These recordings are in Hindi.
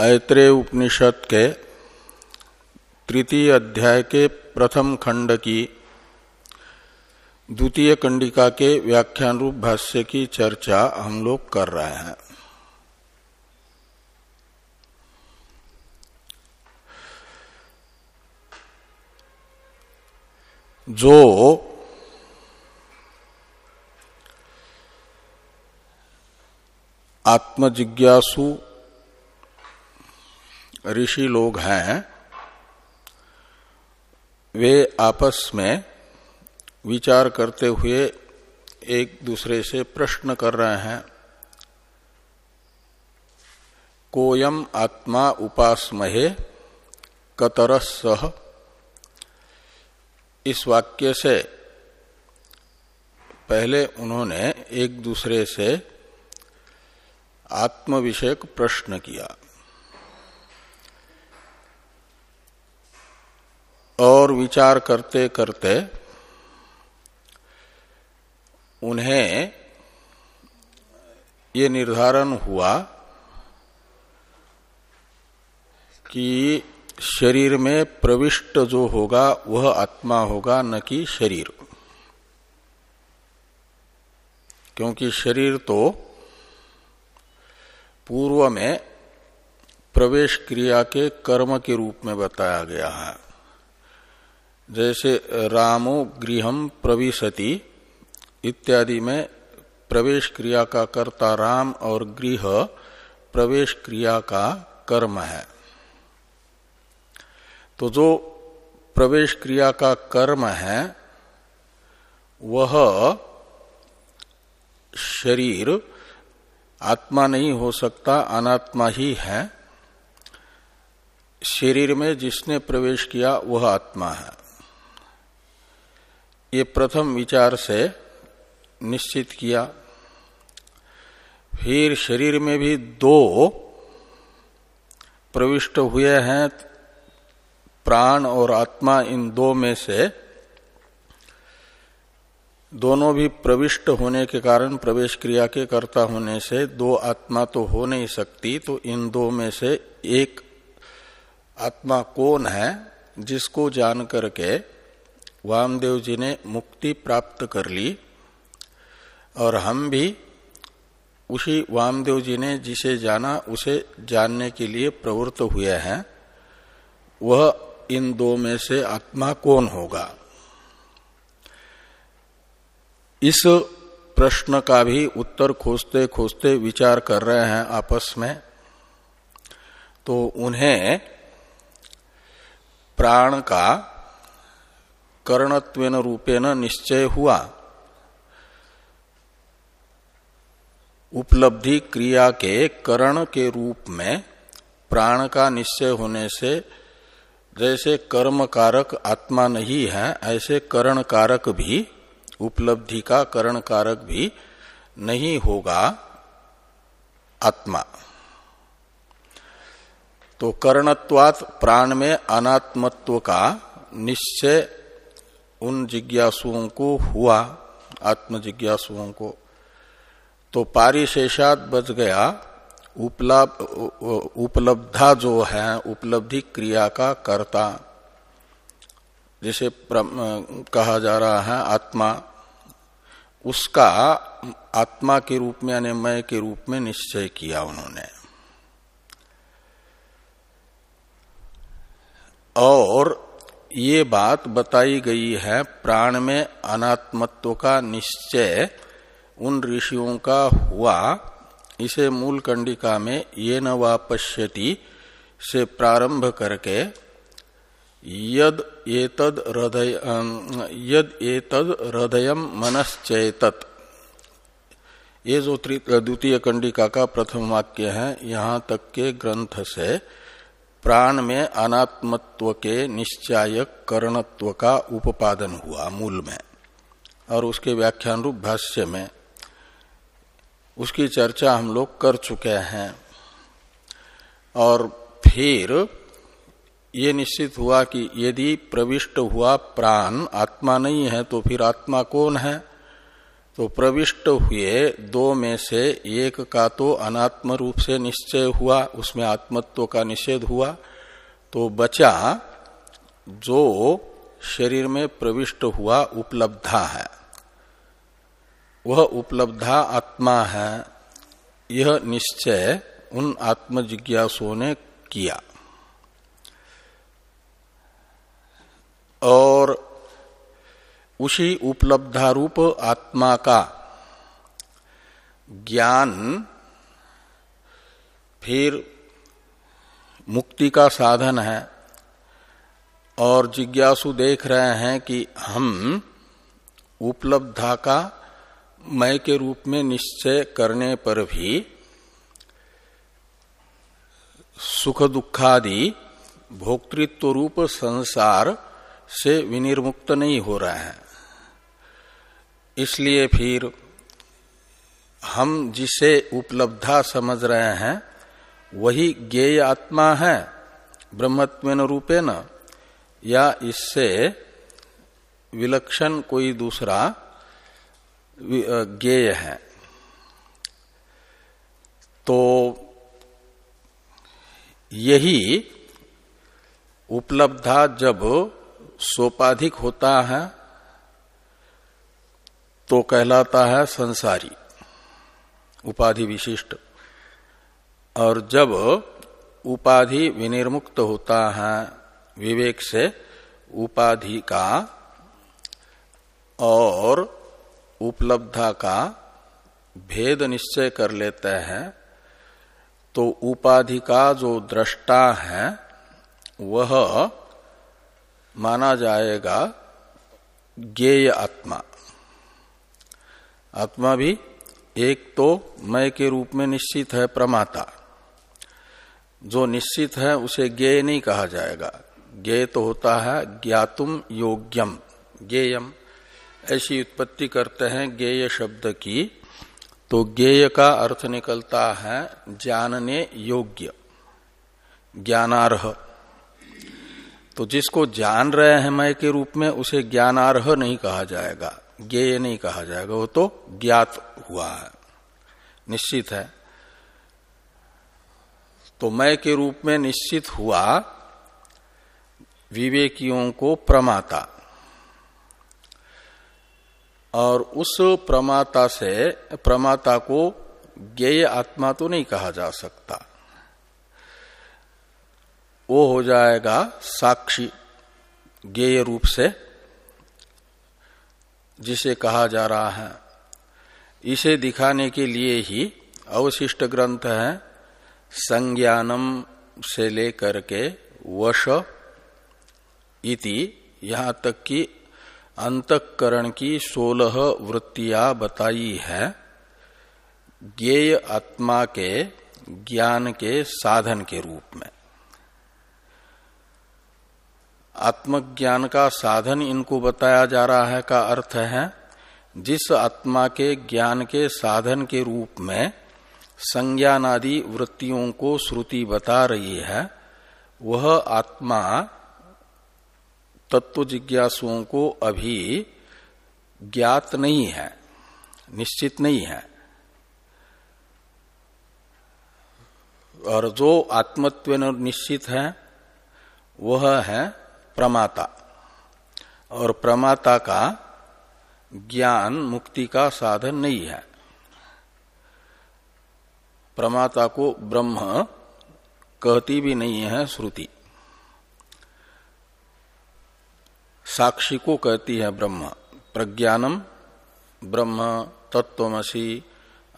ऐत्रेय उपनिषद के तृतीय अध्याय के प्रथम खंड की द्वितीय कंडिका के व्याख्यान रूप भाष्य की चर्चा हम लोग कर रहे हैं। जो आत्मजिज्ञासु ऋषि लोग हैं, वे आपस में विचार करते हुए एक दूसरे से प्रश्न कर रहे हैं, कोयम आत्मा उपासमहे कतरस सह इस वाक्य से पहले उन्होंने एक दूसरे से आत्म विषयक प्रश्न किया। और विचार करते करते उन्हें ये निर्धारण हुआ कि शरीर में प्रविष्ट जो होगा, वह आत्मा होगा, न कि शरीर। क्योंकि शरीर तो पूर्व में प्रवेश क्रिया के कर्म के रूप में बताया गया है। जैसे रामो गृहम प्रविशति इत्यादि में प्रवेश क्रिया का कर्ता राम और गृह प्रवेश क्रिया का कर्म है। तो जो प्रवेश क्रिया का कर्म है, वह शरीर आत्मा नहीं हो सकता, अनात्मा ही है। शरीर में जिसने प्रवेश किया, वह आत्मा है। ये प्रथम विचार से निश्चित किया। फिर शरीर में भी दो प्रविष्ट हुए हैं। प्राण और आत्मा इन दो में से दोनों भी प्रविष्ट होने के कारण, प्रवेश क्रिया के कर्ता होने से दो आत्मा तो हो नहीं सकती तो इन दो में से एक आत्मा कौन है, जिसको जान करके वामदेव जी ने मुक्ति प्राप्त कर ली और हम भी उसी वामदेव जी ने जिसे जाना, उसे जानने के लिए प्रवृत्त हुए हैं। वह इन दो में से आत्मा कौन होगा? इस प्रश्न का भी उत्तर खोजते खोजते विचार कर रहे हैं आपस में। तो उन्हें प्राण का कर्णत्वेन रूपेण निश्चय हुआ। उपलब्धि क्रिया के करण के रूप में प्राण का निश्चय होने से जैसे कर्म कारक आत्मा नहीं है, ऐसे करण कारक भी, उपलब्धि का करण कारक भी नहीं होगा आत्मा। तो करणत्वात प्राण में अनात्मत्व का निश्चय उन जिज्ञासुओं को हुआ आत्म जिज्ञासुओं को तो पारिशेषात बच गया उपलब्धा जो है, उपलब्धि क्रिया का कर्ता, जिसे कहा जा रहा है आत्मा, उसका आत्मा के रूप में यानी मय के रूप में निश्चय किया उन्होंने। और ये बात बताई गई है प्राण में अनात्मत्व का निश्चय उन ऋषियों का हुआ। इसे मूल कंडिका में ये न वापश्यति से प्रारंभ करके, यद एतद हृदय यद एतद हृदय मनश्चेतत। ये जो द्वितीय कंडिका का प्रथम वाक्य है, यहाँ तक के ग्रंथ से प्राण में अनात्मत्व के निश्चायक करणत्व का उपादन हुआ मूल में। और उसके व्याख्यान रूप भाष्य में उसकी चर्चा हम लोग कर चुके हैं। और फिर ये निश्चित हुआ कि यदि प्रविष्ट हुआ प्राण, आत्मा नहीं है तो फिर आत्मा कौन है? तो प्रविष्ट हुए दो में से एक का तो अनात्म रूप से निश्चय हुआ, उसमें आत्मत्व का निषेध हुआ तो बचा जो शरीर में प्रविष्ट हुआ उपलब्धा है। वह उपलब्धा आत्मा है, यह निश्चय उन आत्मजिज्ञासुओं ने किया। और उसी उपलब्धारूप आत्मा का ज्ञान फिर मुक्ति का साधन है। और जिज्ञासु देख रहे हैं कि हम उपलब्धा का मय के रूप में निश्चय करने पर भी सुख दुखादि भोक्तृत्व रूप संसार से विनिर्मुक्त नहीं हो रहा है। इसलिए फिर हम जिसे उपलब्धा समझ रहे हैं, वही ज्ञेय आत्मा है ब्रह्मत्व रूपे न या इससे विलक्षण कोई दूसरा ज्ञेय है। तो यही उपलब्धा जब सोपाधिक होता है तो कहलाता है संसारी, उपाधि विशिष्ट। और जब उपाधि विनिर्मुक्त होता है, विवेक से उपाधि का और उपलब्धा का भेद निश्चय कर लेते हैं तो उपाधि का जो दृष्टा है, वह माना जाएगा ज्ञेय आत्मा। आत्मा भी एक तो मय के रूप में निश्चित है प्रमाता। जो निश्चित है, उसे ज्ञेय नहीं कहा जाएगा। ज्ञेय तो होता है, ज्ञातुम योग्यम। ज्ञेयम। ऐसी उत्पत्ति करते हैं ज्ञेय शब्द की। तो ज्ञेय का अर्थ निकलता है जानने योग्य। ज्ञानार्ह। तो जिसको जान रहे हैं मय के रूप में, उसे ज्ञानार्ह नहीं कहा जाएगा। ज्ञेय नहीं कहा जाएगा, वो तो ज्ञात हुआ है, निश्चित है। तो मैं के रूप में निश्चित हुआ विवेकियों को प्रमाता। और उस प्रमाता से, प्रमाता को ज्ञेय आत्मा तो नहीं कहा जा सकता। वो हो जाएगा साक्षी, ज्ञेय रूप से जिसे कहा जा रहा है। इसे दिखाने के लिए ही अवशिष्ट ग्रंथ है, संज्ञानम से लेकर के वश इति, यहाँ तक कि अंतकरण की सोलह वृत्तियाँ बताई है, ज्ञेय आत्मा के, ज्ञान के साधन के रूप में। आत्मज्ञान का साधन इनको बताया जा रहा है का अर्थ है, जिस आत्मा के ज्ञान के साधन के रूप में संज्ञान आदि वृत्तियों को श्रुति बता रही है, वह आत्मा तत्व जिज्ञासुओं को अभी ज्ञात नहीं है, निश्चित नहीं है। और जो आत्मत्व निश्चित है, वह है प्रमाता। और प्रमाता का ज्ञान मुक्ति का साधन नहीं है। प्रमाता को ब्रह्म कहती भी नहीं है श्रुति। साक्षी को कहती है ब्रह्म, प्रज्ञानम ब्रह्म तत्वमसी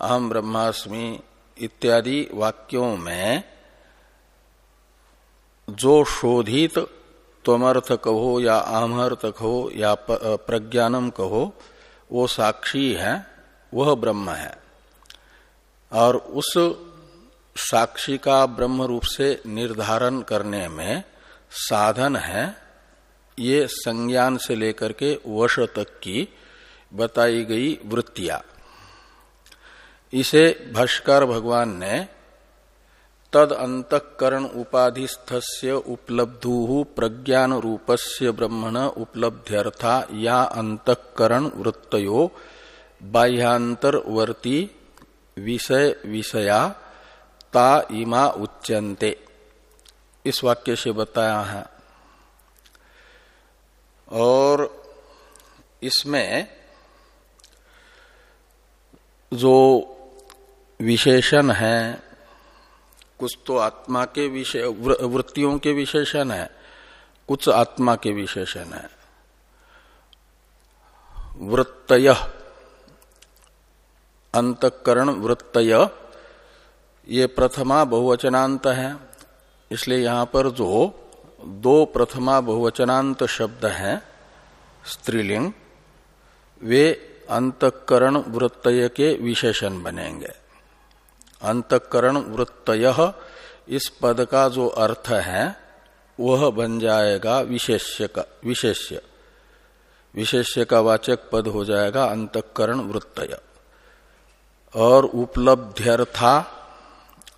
अहम ब्रह्मास्मि इत्यादि वाक्यों में जो शोधित त्वमर्थ कहो या आमर्थ कहो या प्रज्ञानम कहो, वो साक्षी है, वह ब्रह्म है। और उस साक्षी का ब्रह्म रूप से निर्धारण करने में साधन है, ये संज्ञान से लेकर के वश तक की बताई गई वृत्तियाँ। इसे भाष्कर भगवान ने तद अंतकरण उपाधिस्थस्य उपलब्धु प्रज्ञान रूपस्य ब्रह्मण उपलब्ध्यर्था या अंतकरण वृत्तयो बाह्यांतरवर्ती विषय विषया ता इमा उच्यन्ते। इस वाक्य से बताया है। और इसमें जो विशेषण है कुछ तो आत्मा के विषय वृत्तियों के विशेषण है, कुछ आत्मा के विशेषण है। वृत्तय, अंतकरण वृत्तय, ये प्रथमा बहुवचनांत है, इसलिए यहाँ पर जो दो प्रथमा बहुवचनांत शब्द हैं, स्त्रीलिंग, वे अंतकरण वृत्तय के विशेषण बनेंगे। अंतकरण वृत्तय, इस पद का जो अर्थ है, वह बन जाएगा विशेष्य का विशेष्य। विशेष्य का वाचक पद हो जाएगा अंतकरण वृत्तय। और उपलब्ध्यर्था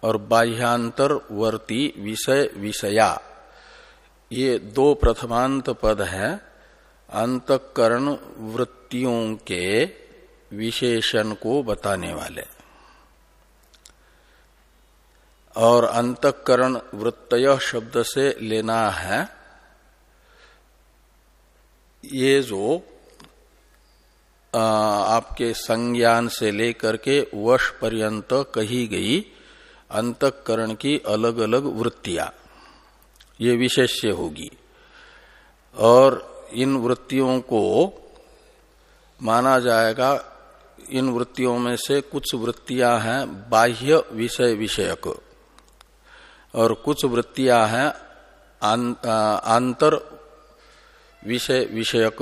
और बाह्यांतर वर्ती विषय विषया, ये दो प्रथमांत पद है, अंतकरण वृत्तियों के विशेषण को बताने वाले। और अंतकरण वृत्तय शब्द से लेना है ये जो आ, आपके संज्ञान से लेकर के वश पर्यंत कही गई अंतकरण की अलग अलग वृत्तियाँ ये विशेष्य होगी। और इन वृत्तियों को माना जाएगा इन वृत्तियों में से कुछ वृत्तियाँ हैं बाह्य विषय विषयक। और कुछ वृत्तियाँ हैं आंतर विषय, विषयक।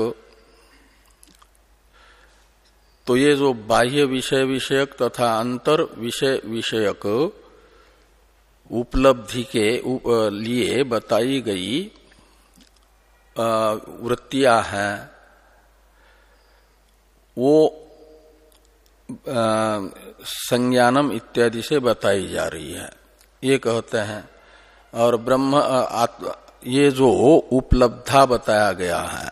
तो ये जो बाह्य विषय, विषयक तथा अंतर विषय, विषयक उपलब्धि के लिए बताई गई वृत्तियाँ हैं। वो संज्ञानम इत्यादि से बताई जा रही है। ये कहते हैं। और ब्रह्म ये जो उपलब्धा बताया गया है,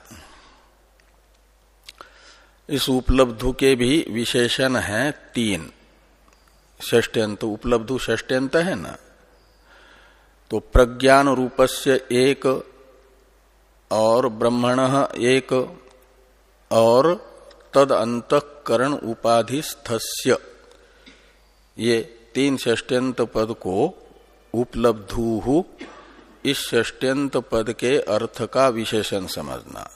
इस उपलब्धु के भी विशेषण हैं तीन। षष्ट्यंत, उपलब्धु षष्ट्यंत है ना? तो प्रज्ञान रूपस्य एक और ब्रह्मण एक और तद अंतकरण उपाधिस्थस्य। ये तीन षष्ट्यंत पद को उपलब्धु इस षष्ट्यंत पद के अर्थ का विशेषण समझना।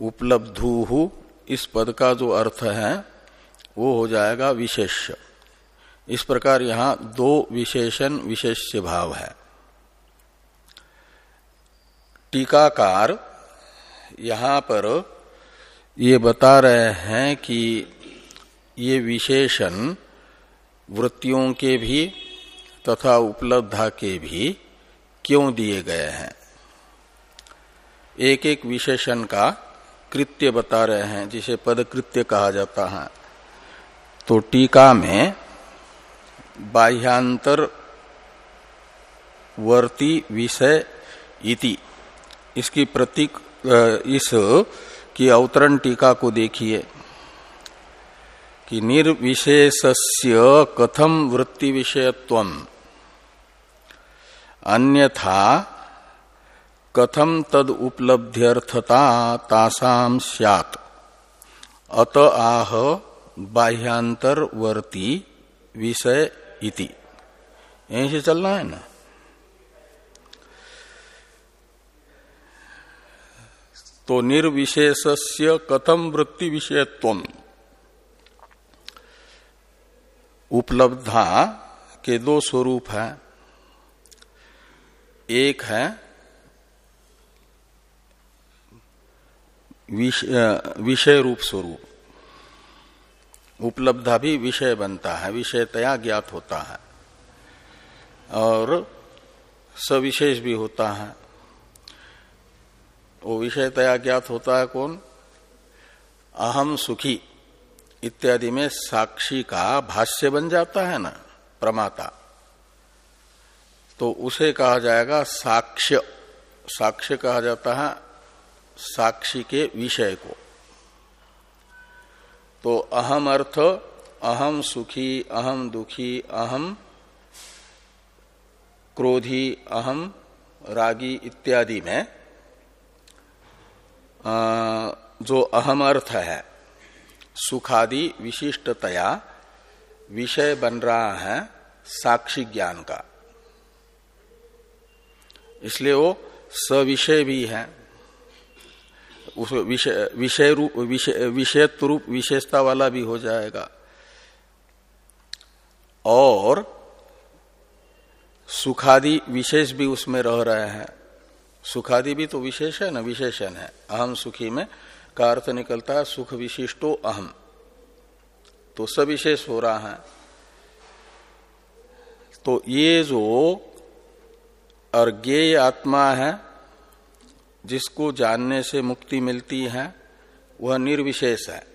उपलब्धु इस पद का जो अर्थ है, वो हो जाएगा विशेष्य। इस प्रकार यहाँ दो विशेषण, विशेष्य भाव है। टीकाकार यहाँ पर ये बता रहे हैं कि ये विशेषण वृत्तियों के भी तथा उपलब्धा के भी क्यों दिए गए हैं? एक एक विशेषण का कृत्य बता रहे हैं, जिसे पद कृत्य कहा जाता है। तो टीका में बाह्यांतर वर्ती विषय इति, इसकी प्रतीक इस की अवतरण टीका को देखिए। कि निर्विशेषस्य कथम वृत्ति विषयत्व अन्यथा कथम तद उपलब्ध्यर्थता तासाम स्यात्। अत आह बाह्यांतरवर्ती विषय इति। यहीं से चलना है ना? तो निर्विशेषस्य कथम वृत्ति विषयत्व उपलब्धा के दो स्वरूप है। एक है विषय रूप स्वरूप। उपलब्धा भी विषय बनता है, विषयतया ज्ञात होता है। और सविशेष भी होता है। वो विषयतया ज्ञात होता है कौन? अहम सुखी। इत्यादि में साक्षी का भाष्य बन जाता है ना, प्रमाता। तो उसे कहा जाएगा साक्ष्य। साक्ष्य कहा जाता है साक्षी के विषय को। तो अहम अर्थ, अहम सुखी, अहम दुखी, अहम क्रोधी, अहम रागी इत्यादि में जो अहम अर्थ है सुखादि विशिष्टतया विषय बन रहा है साक्षी ज्ञान का। इसलिए वो सविषय भी है। उस विषय रूप विषयत्व रूप विशेषता वाला भी हो जाएगा। और सुखादि विशेष भी उसमें रह रहे हैं। सुखादि भी तो विशेष है ना, विशेषण है। अहम सुखी में का अर्थ निकलता है सुख विशिष्टो अहम। तो सविशेष हो रहा है। तो ये जो अर्ज्ञेय आत्मा है, जिसको जानने से मुक्ति मिलती है, वह निर्विशेष है।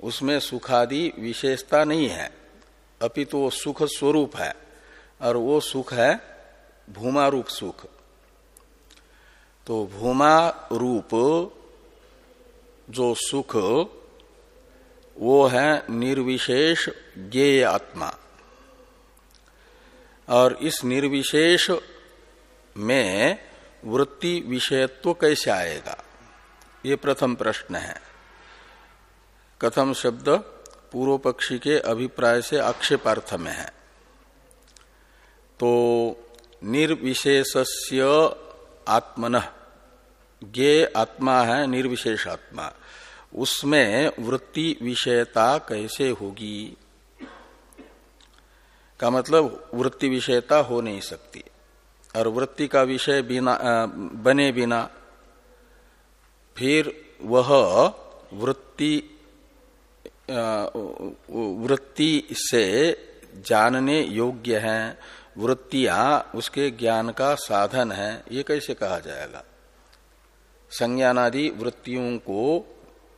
उसमें सुखादि विशेषता नहीं है। अपितु तो वो सुख स्वरूप है, और वो सुख है भूमा रूप सुख। तो भूमा रूप जो सुख, वो है निर्विशेष ज्ञेय आत्मा। और इस निर्विशेष में वृत्ति विषयत्व कैसे आएगा? ये प्रथम प्रश्न है। कथम शब्द पूर्व पक्षी के अभिप्राय से आक्षेपार्थ में है। तो निर्विशेषस्य आत्मन ज्ञे आत्मा है निर्विशेष आत्मा। उसमें वृत्ति विषयता कैसे होगी? का मतलब वृत्ति विषयता हो नहीं सकती। और वृत्ति का विषय बिना बने बिना, फिर वह वृत्ति वृत्ति से जानने योग्य है। वृत्तियाँ उसके ज्ञान का साधन है, ये कैसे कहा जाएगा? संज्ञानादि वृत्तियों को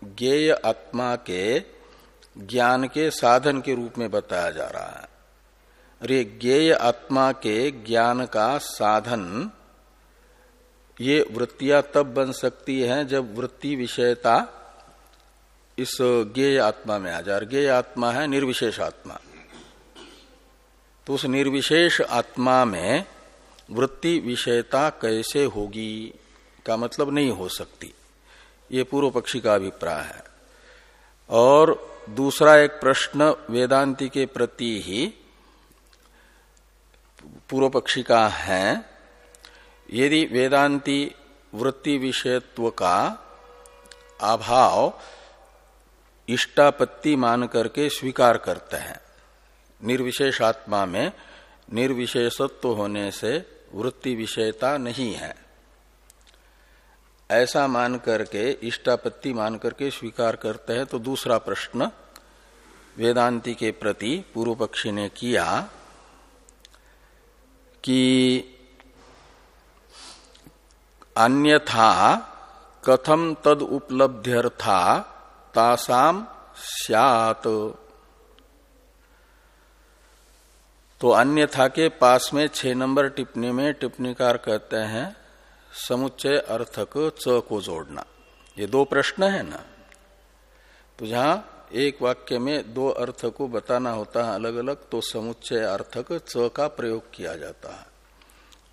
ज्ञेय आत्मा के ज्ञान के साधन के रूप में बताया जा रहा है। अरे ज्ञेय आत्मा के ज्ञान का साधन, ये वृत्तियाँ तब बन सकती हैं जब वृत्ति विषयता इस ज्ञेय आत्मा में आ जाए। ज्ञेय आत्मा है निर्विशेष आत्मा। तो उस निर्विशेष आत्मा में वृत्ति विषयता कैसे होगी का मतलब नहीं हो सकती। ये पूर्व पक्षी का अभिप्राय है। और दूसरा एक प्रश्न वेदांति के प्रति ही पूर्व पक्षी का है, यदि वेदांति वृत्ति विषयत्व का अभाव इष्टापत्ति मान करके स्वीकार करते हैं निर्विशेष आत्मा में निर्विशेषत्व होने से वृत्ति विषयता नहीं है। ऐसा मान करके, इष्टापत्ति मान करके स्वीकार करते हैं तो दूसरा प्रश्न, वेदांति के प्रति पूर्व पक्षी ने किया कि अन्यथा कथम तद उपलब्ध्यर्था तासाम स्यात। तो अन्यथा के पास में छह नंबर टिप्पणी में टिप्पणीकार कहते हैं, समुच्चय अर्थक च को जोड़ना। ये दो प्रश्न है ना? तो जहाँ एक वाक्य में दो अर्थ को बताना होता है अलग अलग तो समुच्चय अर्थक च का प्रयोग किया जाता है।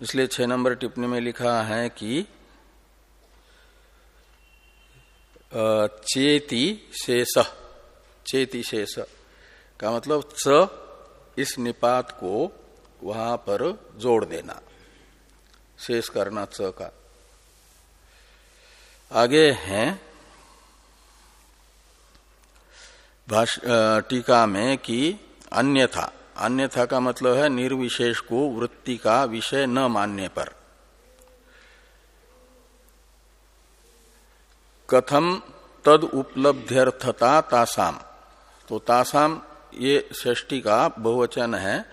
इसलिए छह नंबर टिप्पणी में लिखा है कि चेती शेष चेती शेष का मतलब च इस निपात को वहाँ पर जोड़ देना। शेष करना च का। आगे हैं। टीका में कि अन्यथा। अन्यथा का मतलब है निर्विशेष को वृत्ति का विषय न मानने पर। कथम तद उपलब्ध्यर्थता तासाम। तो तासाम ये षष्टि का बहुवचन है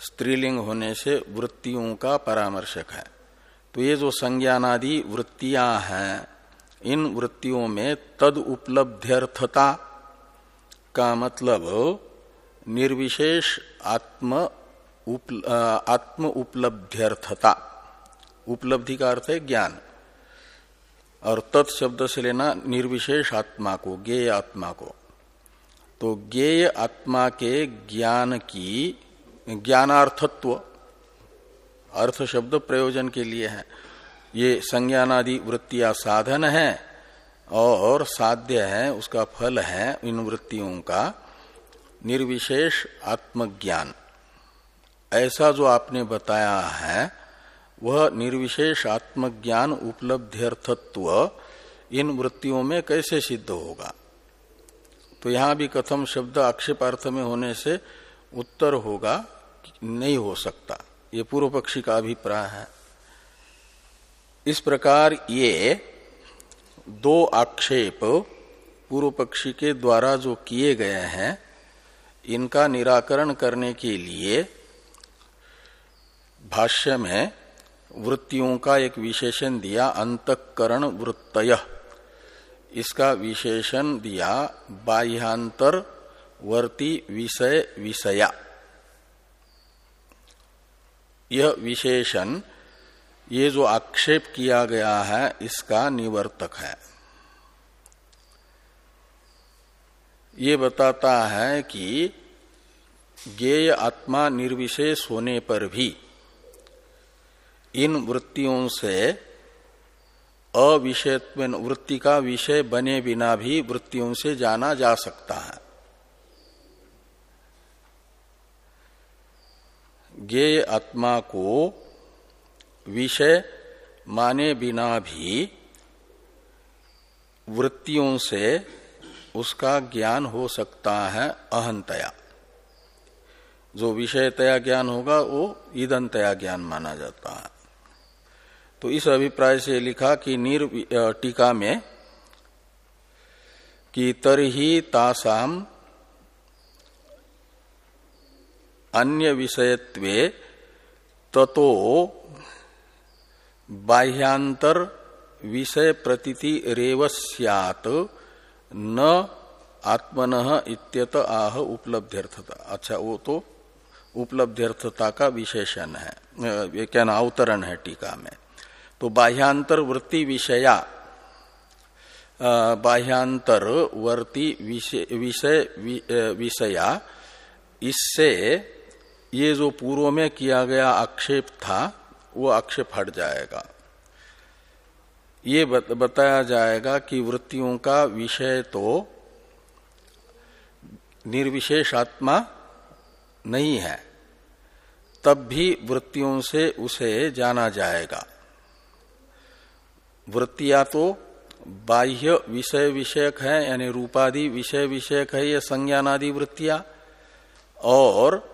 स्त्रीलिंग होने से वृत्तियों का परामर्शक है। तो ये जो संज्ञानादि वृत्तियाँ हैं इन वृत्तियों में तद उपलब्ध्यर्थता का मतलब निर्विशेष आत्म उप, आत्म उपलब्ध्यर्थता। उपलब्धि का अर्थ है ज्ञान। और तत्शब्द से लेना निर्विशेष आत्मा को ज्ञेय आत्मा को। तो ज्ञेय आत्मा के ज्ञान की, ज्ञानार्थत्व, अर्थ शब्द प्रयोजन के लिए है। ये संज्ञानादि वृत्तियाँ साधन है और साध्य है, उसका फल है इन वृत्तियों का निर्विशेष आत्मज्ञान। ऐसा जो आपने बताया है, वह निर्विशेष आत्मज्ञान उपलब्ध्यर्थत्व इन वृत्तियों में कैसे सिद्ध होगा? तो यहाँ भी कथम शब्द आक्षेपार्थ में होने से उत्तर होगा नहीं हो सकता। ये पूर्व पक्षी का अभिप्राय है। इस प्रकार ये दो आक्षेप पूर्व पक्षी के द्वारा जो किए गए हैं, इनका निराकरण करने के लिए भाष्य में वृत्तियों का एक विशेषण दिया, अंतकरण वृत्तय। इसका विशेषण दिया, बाह्यांतर वर्ती विषय विषया। यह विशेषण, ये जो आक्षेप किया गया है, इसका निवर्तक है। ये बताता है कि ज्ञेय आत्मा निर्विशेष होने पर भी इन वृत्तियों से अविषयत्व वृत्ति का विषय बने बिना भी वृत्तियों से जाना जा सकता है। ज्ञेय आत्मा को विषय माने बिना भी वृत्तियों से उसका ज्ञान हो सकता है अहंतया। जो विषयतया ज्ञान होगा, वो ईदंतया ज्ञान माना जाता है। तो इस अभिप्राय से लिखा कि निर टीका में कि तरही तासाम अन्य विषयत्वे ततो बाह्यांतर विषय प्रतीति रेव सियात न आत्मन इत्यत आह उपलब्ध्यर्थता। अच्छा वो तो उपलब्ध्यर्थता का विशेषण है। क्या अवतरण है टीका में। तो बाह्यांतर वृत्ति विषया बाह्यांतर वर्ती विषय, विषया इससे ये जो पूर्व में किया गया आक्षेप था, वो आक्षेप हट जाएगा। ये बताया जाएगा कि वृत्तियों का विषय तो निर्विशेष आत्मा नहीं है, तब भी वृत्तियों से उसे जाना जाएगा। वृत्तियाँ तो बाह्य विषय विषयक है, यानी रूपादि विषय विषयक है, ये संज्ञानादि वृत्तियाँ। और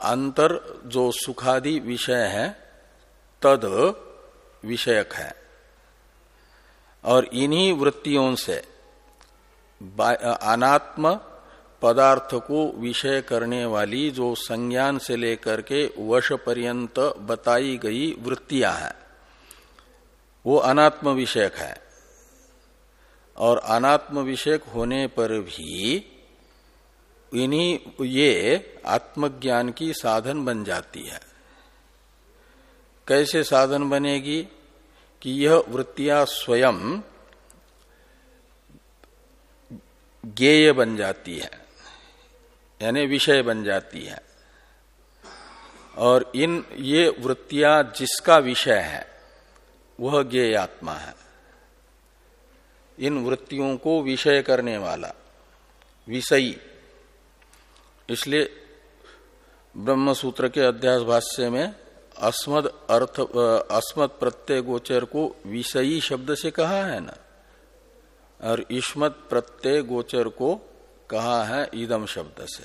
अंतर जो सुखादि विषय है, तद विषयक है। और इन्हीं वृत्तियों से अनात्म पदार्थ को विषय करने वाली जो संज्ञान से लेकर के वश पर्यंत बताई गई वृत्तियाँ हैं। वो अनात्म विषयक है। और अनात्म विषयक होने पर भी इन्हीं, ये आत्मज्ञान की साधन बन जाती है। कैसे साधन बनेगी कि यह वृत्तियाँ स्वयं ज्ञेय बन जाती है, यानी विषय बन जाती है। और इन, ये वृत्तियाँ जिसका विषय है वह ज्ञेय आत्मा है। इन वृत्तियों को विषय करने वाला, विषयी। इसलिए ब्रह्म सूत्र के अध्यास भाष्य में अस्मद अर्थ अस्मद प्रत्यय गोचर को विषयी शब्द से कहा है ना? और ईस्मत प्रत्यय गोचर को कहा है ईदम शब्द से।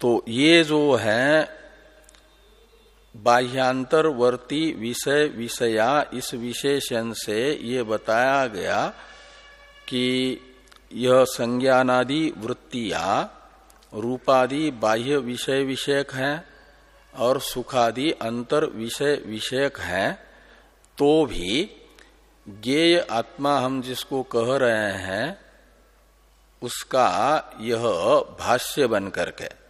तो ये जो है बाह्यांतरवर्ती विषय विषया इस विशेषण से ये बताया गया कि यह संज्ञानादि वृत्तियाँ रूपादि बाह्य विषय विषयक हैं और सुखादि अंतर विषय विषयक हैं तो भी ज्ञेय आत्मा हम जिसको कह रहे हैं, उसका यह भाष्य बन करके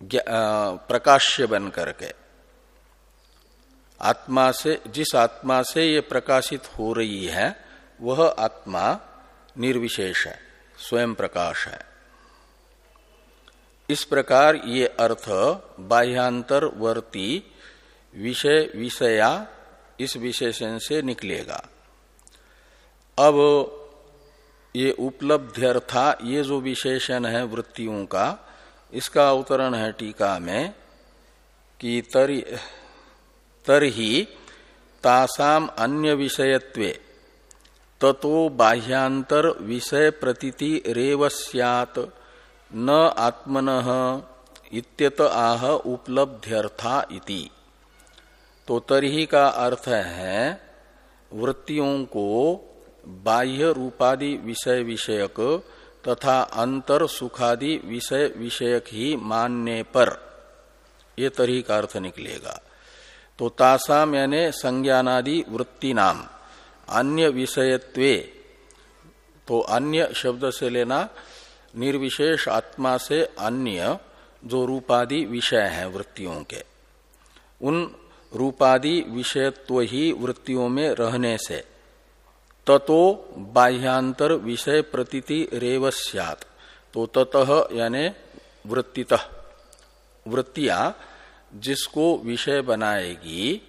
प्रकाश्य बन करके। आत्मा से, जिस आत्मा से ये प्रकाशित हो रही है, वह आत्मा निर्विशेष है, स्वयं प्रकाश है। इस प्रकार ये अर्थ बाह्यांतरवर्ती विषय, विषया इस विशेषण से निकलेगा। अब ये उपलब्ध्यर्था, ये जो विशेषण है वृत्तियों का इसका अवतरण है टीका में कि तरी, तरही तासाम अन्य विषयत्वे, ततो बाह्यांतर विषय प्रतीति रेव न आत्मन इत्यत आह उपलब्ध्यर्था इति। तो तरही का अर्थ है वृत्तियों को बाह्य रूपादि विषय विषयक तथा अंतर सुखादि विषय विषयक ही मानने पर। ये तरही का अर्थ निकलेगा। तो तासाम यानी संज्ञानादि वृत्ति नाम, अन्य विषयत्वे तो अन्य शब्द से लेना निर्विशेष आत्मा से अन्य जो रूपादि विषय हैं वृत्तियों के। उन रूपादि विषयत्व ही वृत्तियों में रहने से ततो बाह्यांतर विषय प्रतीति रेव सत तो ततः यानी वृत्तित। वृत्तियाँ जिसको विषय बनाएगी,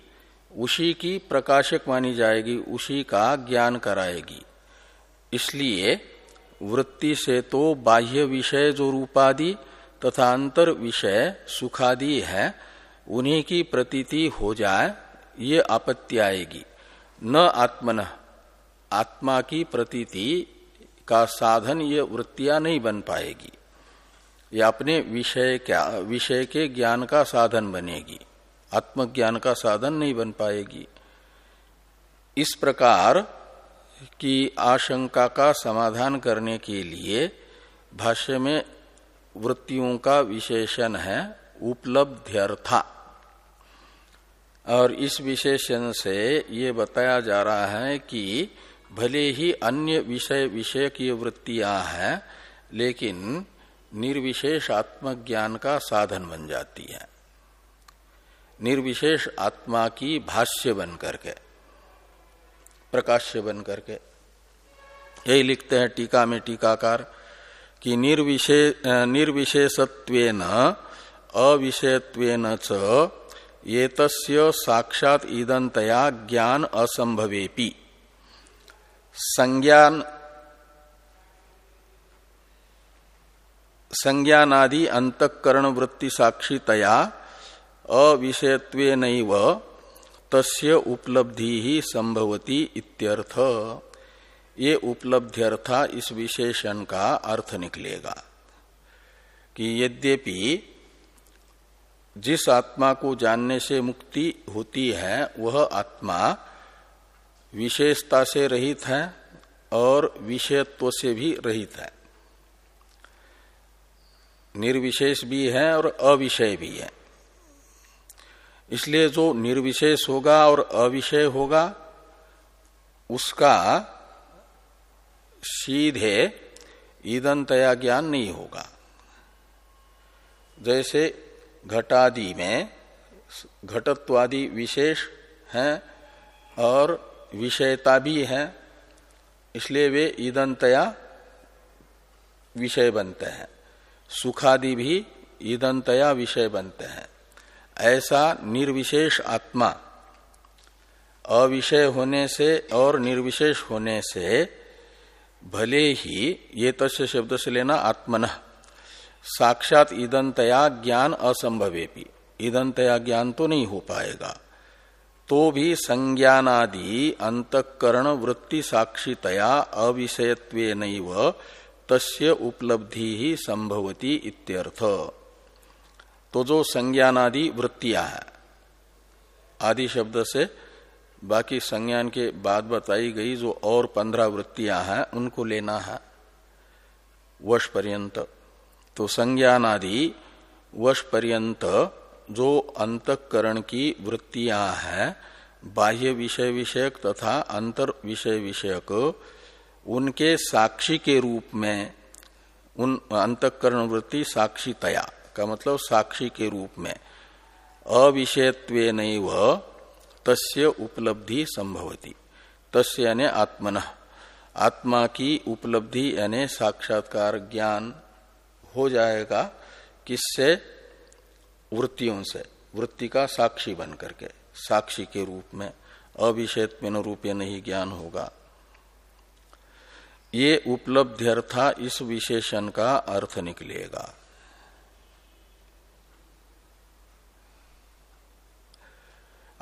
उसी की प्रकाशक मानी जाएगी, उसी का ज्ञान कराएगी। इसलिए वृत्ति से तो बाह्य विषय जो रूपादि तथा अंतर विषय सुखादि है, उन्हीं की प्रतीति हो जाए, ये आपत्ति आएगी। न आत्मन। आत्मा की प्रतीति का साधन ये वृत्तियाँ नहीं बन पाएगी। ये अपने विषय क्या, विषय के ज्ञान का साधन बनेगी। आत्मज्ञान का साधन नहीं बन पाएगी। इस प्रकार की आशंका का समाधान करने के लिए भाष्य में वृत्तियों का विशेषण है उपलब्ध्यर्था। और इस विशेषण से ये बताया जा रहा है कि भले ही अन्य विषय विषय की वृत्तियाँ हैं, लेकिन निर्विशेष आत्मज्ञान का साधन बन जाती है। निर्विशेष आत्मा की भाष्य बन करके, प्रकाश्य बन करके। यही लिखते हैं टीका में टीकाकार कि निर्विशेष निर्विशेषत्वेन अविषयत्वेन च ये साक्षात ईदंतया ज्ञान असंभवेपी संज्ञान, संज्ञानादि अंतकरण वृत्ति साक्षीतया अविषयत्व तस्य उपलब्धि ही संभवती इत्यर्थ। ये उपलब्ध्यर्था इस विशेषण का अर्थ निकलेगा कि यद्यपि जिस आत्मा को जानने से मुक्ति होती है, वह आत्मा विशेषता से रहित है और विषयत्व से भी रहित है। निर्विशेष भी है और अविषय भी है। इसलिए जो निर्विशेष होगा और अविषय होगा, उसका सीधे ईदनतया ज्ञान नहीं होगा। जैसे घटादि में घटत्वादि विशेष हैं और विषयता भी है, इसलिए वे ईदंतया विषय बनते हैं। सुखादि भी ईदंतया विषय बनते हैं। ऐसा निर्विशेष आत्मा, अविषय होने से और निर्विशेष होने से, भले ही ये तस्य शब्द से लेना आत्मन, साक्षात ईदंतया ज्ञान असंभवेपी। ईदंतया ज्ञान तो नहीं हो पाएगा। तो भी संज्ञानादि अंतकरण वृत्ति साक्षीतया अविषयत्व तस्य उपलब्धि ही संभवती इत्यर्थ। तो जो संज्ञानादि वृत्तियाँ है, आदि शब्द से बाकी संज्ञान के बाद बताई गई जो और पंद्रह वृत्तियाँ हैं, उनको लेना है। वश पर्यंत। तो संज्ञानादि वश पर्यंत जो अंतकरण की वृत्तियाँ हैं, बाह्य विषय विषयक तथा अंतर विषय विषयक, उनके साक्षी के रूप में, उन अंतकरण वृत्ति साक्षी तया का मतलब साक्षी के रूप में, अविषयत्व नहीं वह तस्य उपलब्धि संभवती। तस्य यानी आत्मन। आत्मा की उपलब्धि यानी साक्षात्कार ज्ञान हो जाएगा, किससे? वृत्तियों से, वृत्ति का साक्षी बन करके, साक्षी के रूप में अविषेत रूप नहीं ज्ञान होगा। ये उपलब्ध्यर्था इस विशेषण का अर्थ निकलेगा।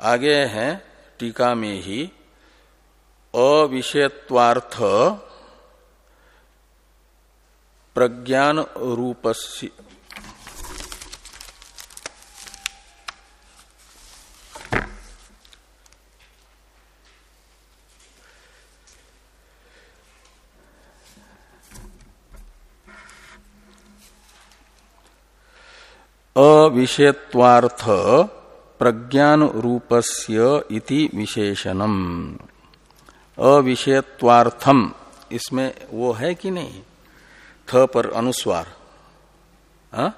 आगे है, टीका में ही अविषयत्वार्थ प्रज्ञान रूपस्य अविषयत्वार्थ प्रज्ञान रूपस्य इति विशेषणम। अविषयत्वार्थम, इसमें वो है कि नहीं? थ पर अनुस्वार। आ?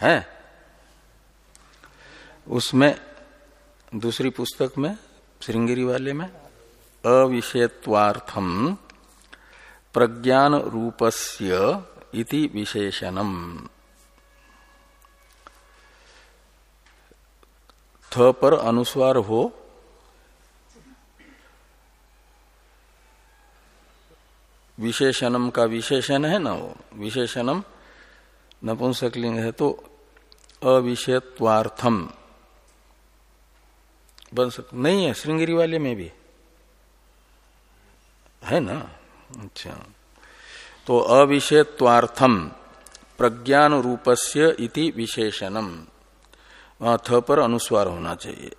है? उसमें, दूसरी पुस्तक में श्रृंगेरी वाले में, अविषयत्वार्थम प्रज्ञान रूपस्य इति विशेषणम। थ पर अनुस्वार हो। विशेषणम का विशेषण है ना वो। विशेषणम नपुंसकलिंग है तो अविषयत्वार्थम। बन सक नहीं है, श्रृंगेरी वाले में भी। है ना? अच्छा। तो अविषयत्वार्थम प्रज्ञान रूपस्य इति विशेषणम। थ पर अनुस्वार होना चाहिए।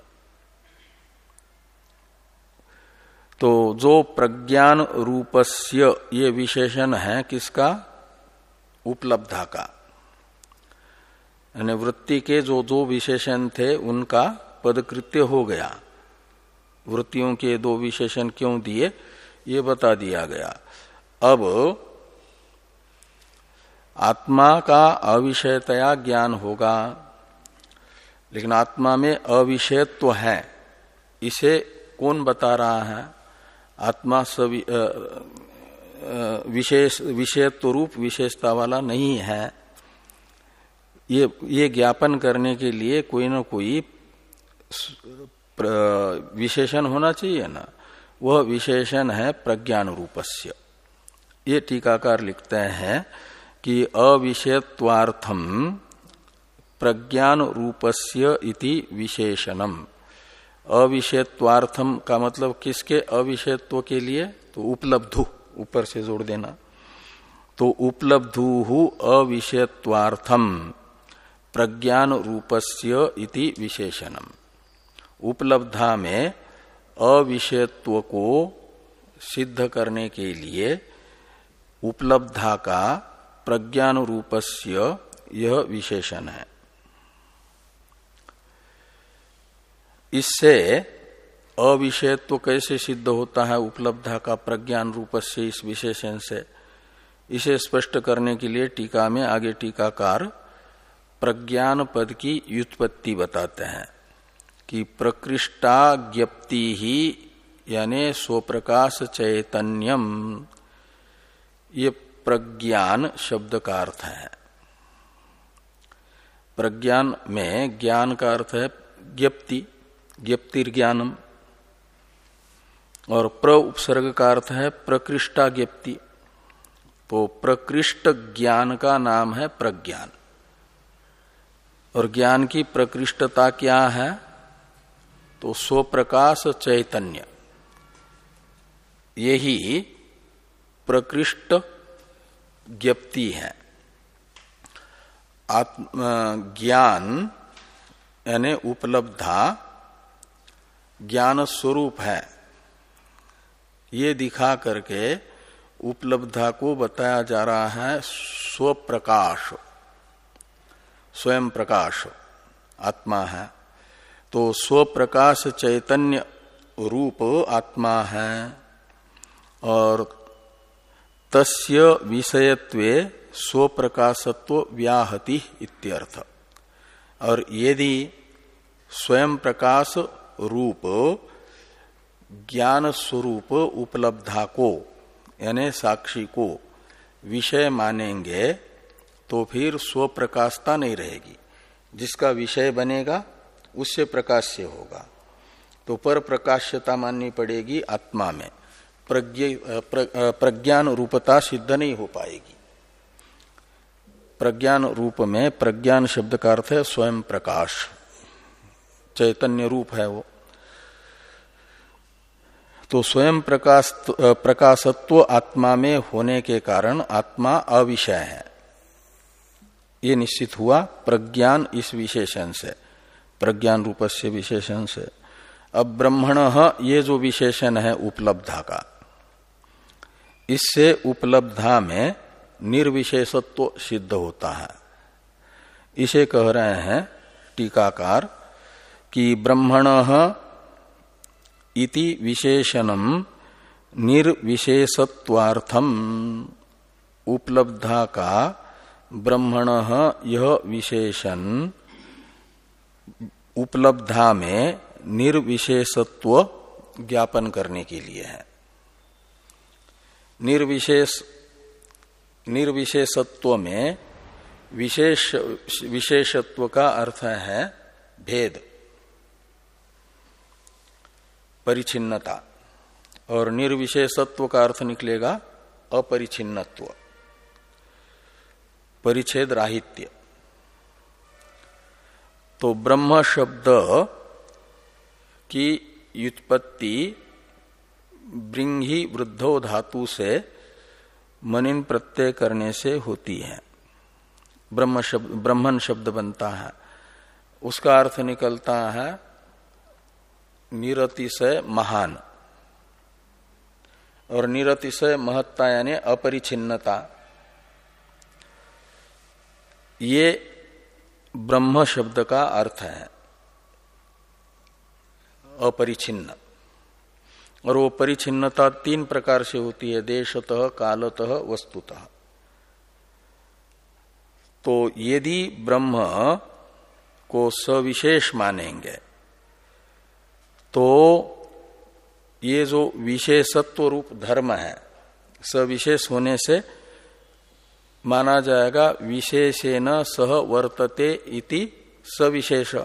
तो जो प्रज्ञान रूपस्य ये विशेषण है किसका? उपलब्धा का यानी वृत्ति के जो जो विशेषण थे, उनका पदकृत्य हो गया। वृत्तियों के दो विशेषण क्यों दिए? ये बता दिया गया। अब आत्मा का अविषयतया ज्ञान होगा। लेकिन आत्मा में अविषयत्व है। इसे कौन बता रहा है? आत्मा सवि विशेष, विषयत्व रूप विशेषता वाला नहीं है। ये ये ज्ञापन करने के लिए कोई ना कोई विशेषण होना चाहिए ना। वह विशेषण है प्रज्ञान रूपस्य ये टीकाकार लिखते हैं कि अविषयत्वार्थम प्रज्ञान रूपस्य इति विशेषणम। अविषयत्वार्थम का मतलब किसके अविषयत्व के लिए? तो उपलब्धु, ऊपर से जोड़ देना। तो उपलब्धु अविषयत्वार्थम प्रज्ञान रूपस्य इति विशेषणम। उपलब्धा में अविषयत्व को सिद्ध करने के लिए उपलब्धा का प्रज्ञान रूपस्य यह विशेषण है। इससे अविषयत्व कैसे सिद्ध होता है? उपलब्धा का प्रज्ञान रूप से इस विशेषण से। इसे स्पष्ट करने के लिए टीका में आगे टीकाकार प्रज्ञान पद की व्युत्पत्ति बताते हैं कि प्रकृष्टा ज्ञप्ति ही यानी स्वप्रकाश चैतन्यम। ये प्रज्ञान शब्द का अर्थ है। प्रज्ञान में ज्ञान का अर्थ है ज्ञप्ति। ज्ञप्तिर्ज्ञानम। और प्र उपसर्ग का अर्थ है प्रकृष्टा ज्ञप्ति। तो प्रकृष्ट ज्ञान का नाम है प्रज्ञान। और ज्ञान की प्रकृष्टता क्या है? तो स्वप्रकाश चैतन्य। यही प्रकृष्ट ज्ञप्ति है। आत्म ज्ञान यानी उपलब्धा ज्ञान स्वरूप है। ये दिखा करके उपलब्धा को बताया जा रहा है स्वप्रकाश। स्वयं प्रकाश आत्मा है। तो स्वप्रकाश चैतन्य रूप आत्मा है और तस्य विषयत्वे स्वप्रकाशत्व व्याहति इत्यर्थ। और यदि स्वयं प्रकाश रूप ज्ञान स्वरूप उपलब्धा को यानी साक्षी को विषय मानेंगे तो फिर स्व प्रकाशता नहीं रहेगी। जिसका विषय बनेगा, उससे प्रकाश्य होगा। तो पर प्रकाश्यता माननी पड़ेगी आत्मा में। प्रज्ञान रूपता सिद्ध नहीं हो पाएगी। प्रज्ञान रूप में प्रज्ञान शब्द का अर्थ है स्वयं प्रकाश। चैतन्य रूप है वो। तो स्वयं प्रकाश प्रकाशत्व आत्मा में होने के कारण आत्मा अविषय है। ये निश्चित हुआ प्रज्ञान इस विशेषण से। प्रज्ञान रूप से विशेषण से। अब ब्रह्मण ये जो विशेषण है उपलब्धा का, इससे उपलब्धा में निर्विशेषत्व सिद्ध होता है। इसे कह रहे हैं टीकाकार कि ब्रह्मण इति विशेषणम निर्विशेषत्वार्थम। उपलब्धा का ब्रह्मण यह विशेषण उपलब्धा में निर्विशेषत्व ज्ञापन करने के लिए है। निर्विशेष निर्विशेषत्व में विशेष विशेषत्व का अर्थ है भेद। परिचिन्नता। और निर्विशेषत्व का अर्थ निकलेगा अपरिचिन्नत्व। परिच्छेद राहित्य। तो ब्रह्म शब्द की व्युत्पत्ति ब्रिंगी वृद्धो धातु से मनिन प्रत्यय करने से होती है। ब्रह्म शब्द ब्रह्मन शब्द बनता है। उसका अर्थ निकलता है निरतिशय महान। और निरतिशय महत्ता यानी अपरिचिन्नता। ये ब्रह्म शब्द का अर्थ है। अपरिचिन्न। और वो परिचिन्नता तीन प्रकार से होती है, देशतः, कालतः, वस्तुतः। तो यदि ब्रह्म को सविशेष मानेंगे तो ये जो विशेषत्व रूप धर्म है, सविशेष होने से माना जाएगा विशेषेन सह वर्तते इति सविशेष।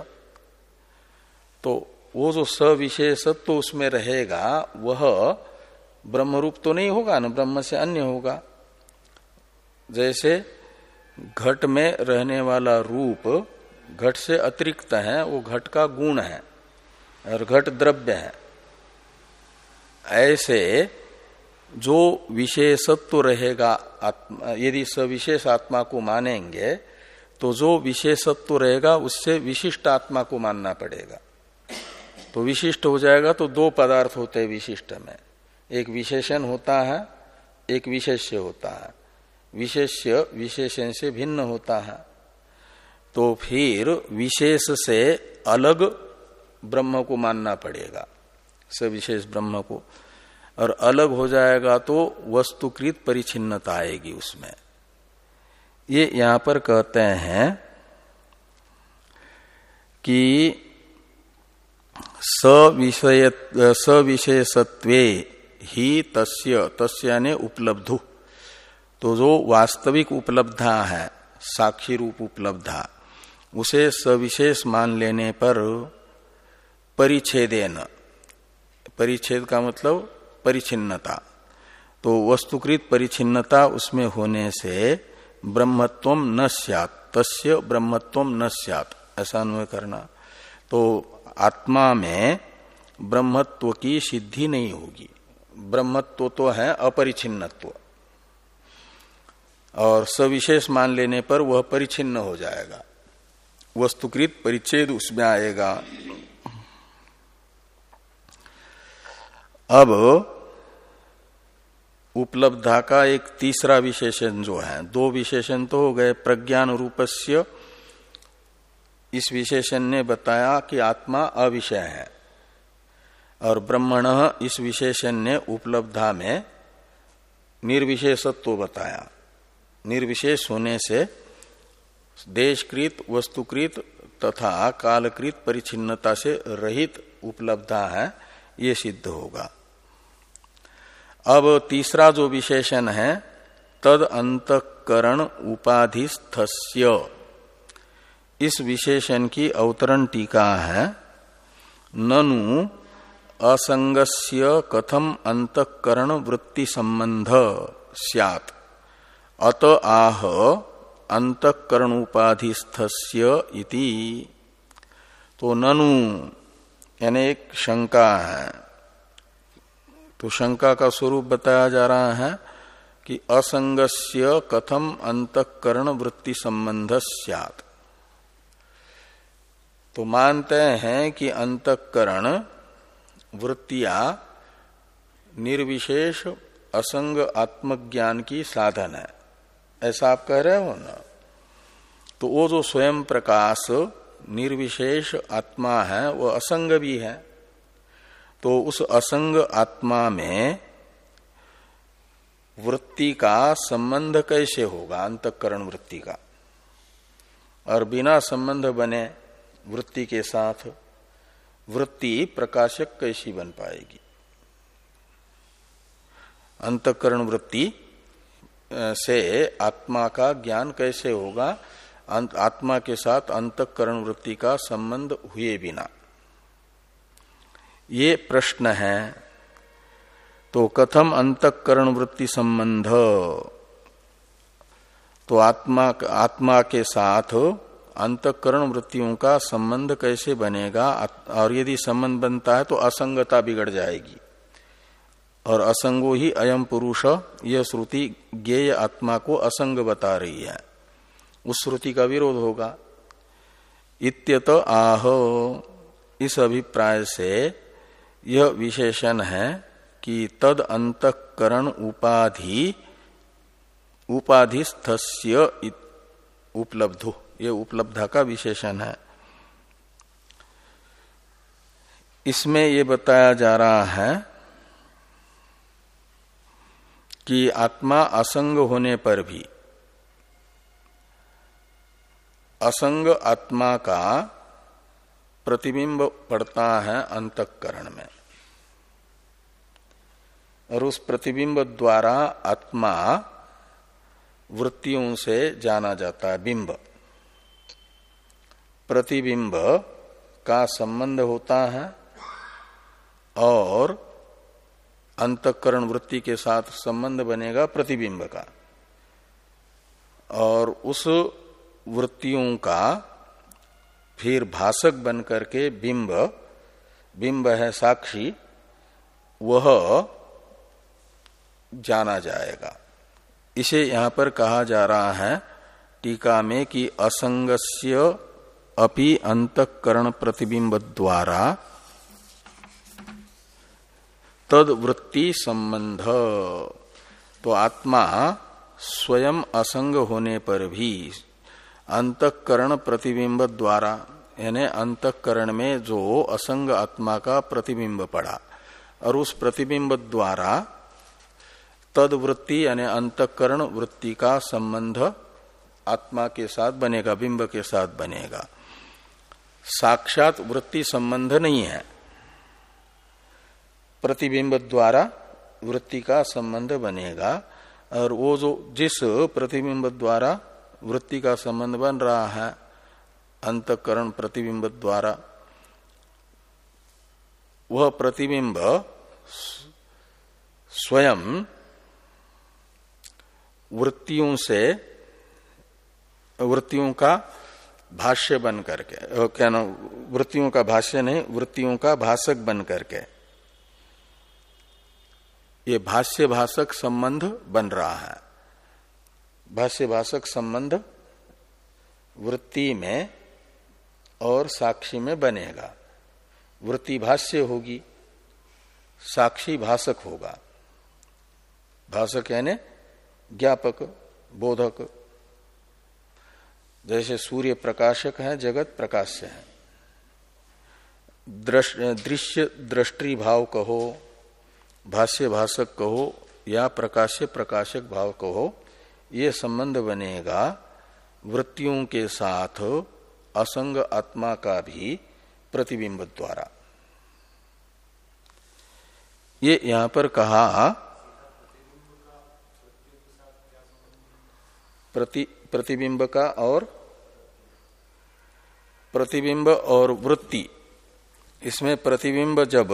तो वो जो सविशेषत्व उसमें रहेगा, वह ब्रह्म रूप तो नहीं होगा ना, ब्रह्म से अन्य होगा। जैसे घट में रहने वाला रूप, घट से अतिरिक्त है, वो घट का गुण है। और घट द्रव्य है। ऐसे जो विशेषत्व रहेगा यदि सविशेष आत्मा को मानेंगे तो जो विशेषत्व रहेगा, उससे विशिष्ट आत्मा को मानना पड़ेगा। तो विशिष्ट हो जाएगा तो दो पदार्थ होते हैं विशिष्ट में। एक विशेषण होता है, एक विशेष्य होता है। विशेष्य विशेषण से भिन्न होता है। तो फिर विशेष से अलग ब्रह्म को मानना पड़ेगा। सविशेष ब्रह्म को। और अलग हो जाएगा तो वस्तुकृत परिचिन्नता आएगी उसमें। ये यहाँ पर कहते हैं कि सविशेषत्वे ही तस्य तस्य उपलब्धु। तो जो वास्तविक उपलब्धा है, साक्षी रूप उपलब्धा, उसे सविशेष मान लेने पर परिच्छेदेन। परिच्छेद का मतलब परिचिन्नता तो वस्तुकृत परिचिन्नता उसमें होने से ब्रह्मत्व न सत तस्य ब्रह्मत्व न सत ऐसा अनुय करना। तो आत्मा में ब्रह्मत्व की सिद्धि नहीं होगी। ब्रह्मत्व तो है अपरिचिन्नत्व और सविशेष मान लेने पर वह परिचिन्न हो जाएगा। वस्तुकृत परिच्छेद उसमें आएगा। अब उपलब्धा का एक तीसरा विशेषण जो है, दो विशेषण तो हो गए प्रज्ञान रूपस्य इस विशेषण ने बताया कि आत्मा अविषय है और ब्रह्मण इस विशेषण ने उपलब्धा में निर्विशेषत्व बताया। निर्विशेष होने से देशकृत, वस्तुकृत तथा कालकृत परिचिन्नता से रहित उपलब्धा है, ये सिद्ध होगा। अब तीसरा जो विशेषण है, तद अंतकरण उपाधिस्थस्य। इस विशेषण की अवतरण टीका है, ननु असंगस्य कथम अंतकरण वृत्ति संबंध सैत अत आह अंतकरण उपाधिस्थस्य इति। तो ननु, यानी एक शंका है। तो शंका का स्वरूप बताया जा रहा है कि असंगस्य कथम अंतकरण वृत्ति संबंध सैत तो मानते हैं कि अंतकरण वृत्तियाँ निर्विशेष असंग आत्मज्ञान की साधन है। ऐसा आप कह रहे हो ना? तो वो जो स्वयं प्रकाश निर्विशेष आत्मा है, वो असंग भी है। तो उस असंग आत्मा में वृत्ति का संबंध कैसे होगा? अंतकरण वृत्ति का। और बिना संबंध बने वृत्ति के साथ वृत्ति प्रकाशक कैसी बन पाएगी? अंतकरण वृत्ति से आत्मा का ज्ञान कैसे होगा? आत्मा के साथ अंतकरण वृत्ति का संबंध हुए बिना। ये प्रश्न है। तो कथम अंतकरण वृत्ति संबंध। तो आत्मा आत्मा के साथ अंतकरण वृत्तियों का संबंध कैसे बनेगा? और यदि संबंध बनता है तो असंगता बिगड़ जाएगी। और असंगो ही अयम पुरुष, यह श्रुति ज्ञेय आत्मा को असंग बता रही है। उस श्रुति का विरोध होगा। इत्यत आह, इस अभिप्राय से यह विशेषण है कि तद अंतकरण उपाधि, उपाधिस्थस्य उपलब्धो। ये उपलब्धा का विशेषण है। इसमें ये बताया जा रहा है कि आत्मा असंग होने पर भी, असंग आत्मा का प्रतिबिंब पड़ता है अंतकरण में। और उस प्रतिबिंब द्वारा आत्मा वृत्तियों से जाना जाता है, बिंब। प्रतिबिंब का संबंध होता है और अंतकरण वृत्ति के साथ संबंध बनेगा प्रतिबिंब का। और उस वृत्तियों का फिर भाषक बन करके बिंब बिंब है साक्षी, वह जाना जाएगा। इसे यहाँ पर कहा जा रहा है, टीका में कि असंगस्य अपि अंतकरण प्रतिबिंब द्वारा तद वृत्ति संबंध। तो आत्मा स्वयं असंग होने पर भी अंतकरण प्रतिबिंब द्वारा, यानी अंतकरण में जो असंग आत्मा का प्रतिबिंब पड़ा। और उस प्रतिबिंब द्वारा तद वृत्ति यानी अंतकरण वृत्ति का संबंध आत्मा के साथ बनेगा, बिंब के साथ बनेगा। साक्षात वृत्ति संबंध नहीं है। प्रतिबिंब द्वारा वृत्ति का संबंध बनेगा। और वो जो, जिस प्रतिबिंब द्वारा वृत्ति का संबंध बन रहा है अंतकरण प्रतिबिंब द्वारा। वह प्रतिबिंब स्वयं वृत्तियों से, वृत्तियों का भाष्य बन करके क्या ना वृत्तियों का भाष्य नहीं, वृत्तियों का भाषक बन करके। ये भाष्य भाषक संबंध बन रहा है। भाष्य भाषक संबंध वृत्ति में और साक्षी में बनेगा। वृत्ति भाष्य होगी, साक्षी भाषक होगा। भाषक यानी ज्ञापक, बोधक। जैसे सूर्य प्रकाशक है, जगत प्रकाश्य है। दृश्य दृष्टि भाव कहो भाष्य भाषक कहो या प्रकाश्य प्रकाशक भाव कहो ये संबंध बनेगा वृत्तियों के साथ असंग आत्मा का भी प्रतिबिंब द्वारा। ये यहाँ पर कहा, प्रति, प्रतिबिंब का और प्रतिबिंब और वृत्ति। इसमें प्रतिबिंब जब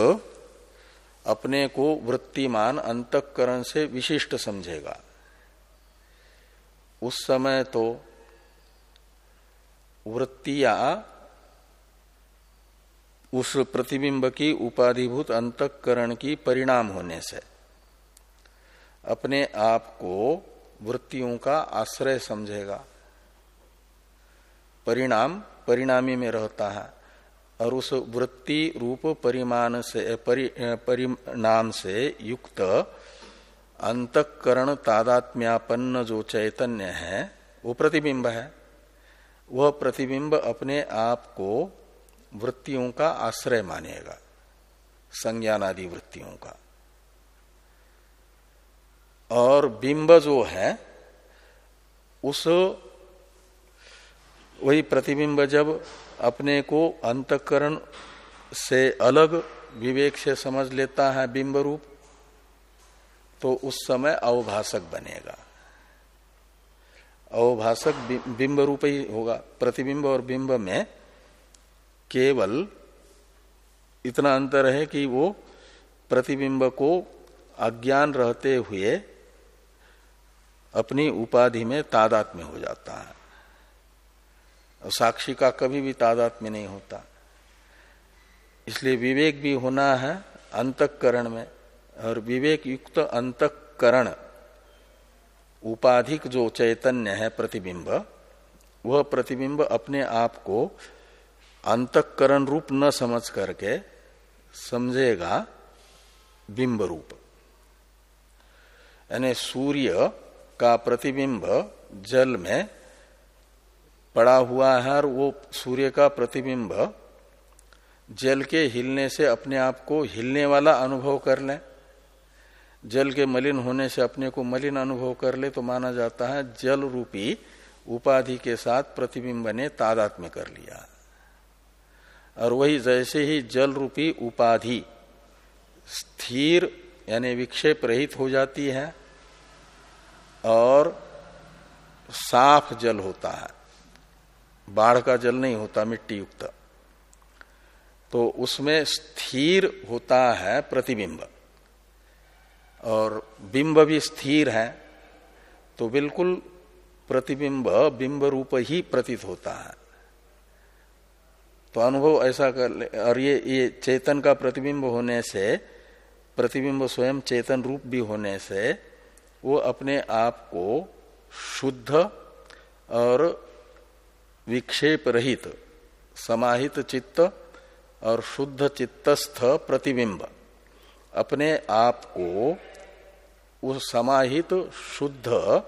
अपने को वृत्तिमान अंतकरण से विशिष्ट समझेगा। उस समय तो वृत्तियाँ उस प्रतिबिंब की उपाधिभूत अंतकरण की परिणाम होने से अपने आप को वृत्तियों का आश्रय समझेगा। परिणाम परिणामी में रहता है और उस वृत्ति रूप परिमाण से परि, परिणाम से युक्त अंतकरण तादात्म्यापन्न जो चैतन्य है, वो प्रतिबिंब है। वह प्रतिबिंब अपने आप को वृत्तियों का आश्रय मानेगा संज्ञान आदि वृत्तियों का। और बिंब जो है, उस वही प्रतिबिंब जब अपने को अंतकरण से अलग विवेक से समझ लेता है बिंब रूप तो उस समय अवभाषक बनेगा। अवभाषक बिंब रूप ही होगा। प्रतिबिंब और बिंब में केवल इतना अंतर है कि वो प्रतिबिंब को अज्ञान रहते हुए अपनी उपाधि में तादात्म्य हो जाता है। साक्षी का कभी भी तादात्म्य नहीं होता। इसलिए विवेक भी होना है अंतकरण में। और विवेक युक्त अंतकरण, उपाधिक जो चैतन्य है प्रतिबिंब, वह प्रतिबिंब अपने आप को अंतकरण रूप न समझ करके समझेगा बिंब रूप यानी सूर्य का प्रतिबिंब जल में पड़ा हुआ है और वो सूर्य का प्रतिबिंब जल के हिलने से अपने आप को हिलने वाला अनुभव कर ले। जल के मलिन होने से अपने को मलिन अनुभव कर ले तो माना जाता है जल रूपी उपाधि के साथ प्रतिबिंब ने तादात्म्य कर लिया। और वही जैसे ही जल रूपी उपाधि स्थिर यानी विक्षेप रहित हो जाती है और साफ़ जल होता है, बाढ़ का जल नहीं होता, मिट्टी युक्त तो उसमें स्थिर होता है प्रतिबिंब। और बिंब भी स्थिर है तो बिल्कुल प्रतिबिंब, बिंब रूप ही प्रतीत होता है। तो अनुभव ऐसा कर ले, और ये ये चेतन का प्रतिबिंब होने से, प्रतिबिंब स्वयं चेतन रूप भी होने से, वो अपने आप को शुद्ध और विक्षेप रहित, समाहित चित्त और शुद्ध चित्तस्थ प्रतिबिंब, अपने आप को उस समाहित शुद्ध,